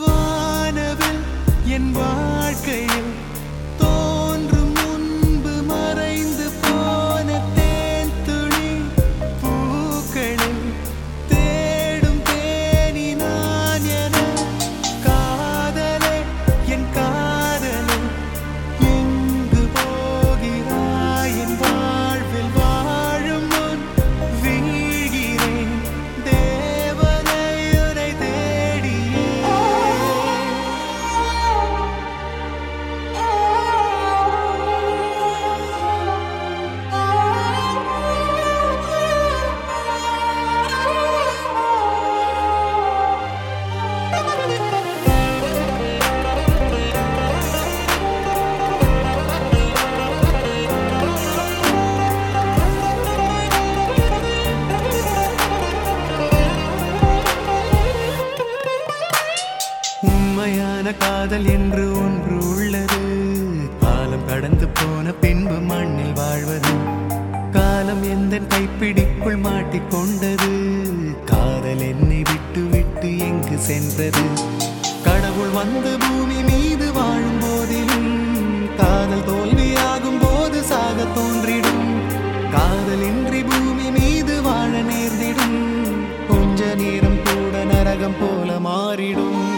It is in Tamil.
வானவில் என் வாழ்க்கையில் உண்மையான காதல் என்று ஒன்று உள்ளது. காலம் கடந்து போன பின்பு மண்ணில் வாழ்வது. காலம் எந்த கைப்பிடிக்குள் மாட்டிக்கொண்டது. காதல் என்னை விட்டு விட்டு எங்கு சென்றது. கடவுள் வந்து பூமி மீது வாழும் போதிலும் காதல் தோல்வியாகும் போது சாக தோன்றிடும். காதலின்றி பூமி மீது வாழ நேர்ந்திடும். கொஞ்ச நேரம் கூட நரகம் போல மாறிடும்.